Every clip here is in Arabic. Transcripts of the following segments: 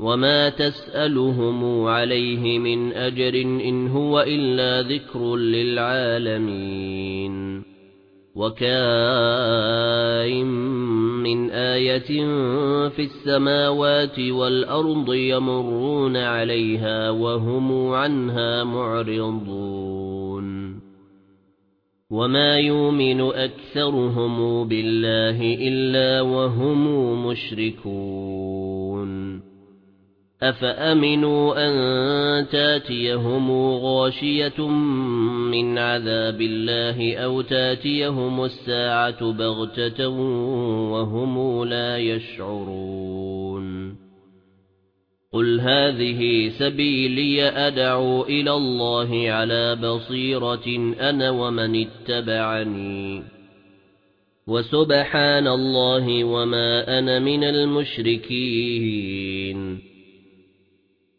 وَمَا تَسْأَلُهُمْ عَلَيْهِ مِنْ أَجْرٍ إِنْ هُوَ إِلَّا ذِكْرٌ لِلْعَالَمِينَ وَكَأَيٍّ مِنْ آيَةٍ فِي السَّمَاوَاتِ وَالْأَرْضِ يَمُرُّونَ عَلَيْهَا وَهُمْ عَنْهَا مُعْرِضُونَ وَمَا يُؤْمِنُ أَكْثَرُهُم بِاللَّهِ إِلَّا وَهُمْ مُشْرِكُونَ أَفَأَمِنُوا أَن تَأْتِيَهُمْ غَاشِيَةٌ مِنْ عَذَابِ اللَّهِ أَوْ تَأْتِيَهُمُ السَّاعَةُ بَغْتَةً وَهُمْ لَا يَشْعُرُونَ قُلْ هَذِهِ سَبِيلِي أَدْعُو إِلَى اللَّهِ عَلَى بَصِيرَةٍ أَنَا وَمَنِ اتَّبَعَنِي وَسُبْحَانَ اللَّهِ وَمَا أَنَا مِنَ الْمُشْرِكِينَ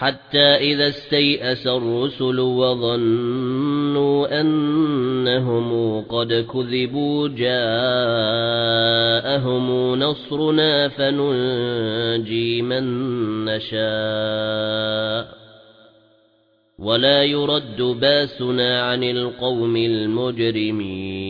حَتَّى إِذَا اسْتَيْأَسَ الرُّسُلُ وَظَنُّوا أَنَّهُمْ قَدْ كُذِبُوا جَاءَهُمْ نَصْرُنَا فَنُنْجِي مَن نَّشَاءُ وَلَا يُرَدُّ بَأْسُنَا عَنِ الْقَوْمِ الْمُجْرِمِينَ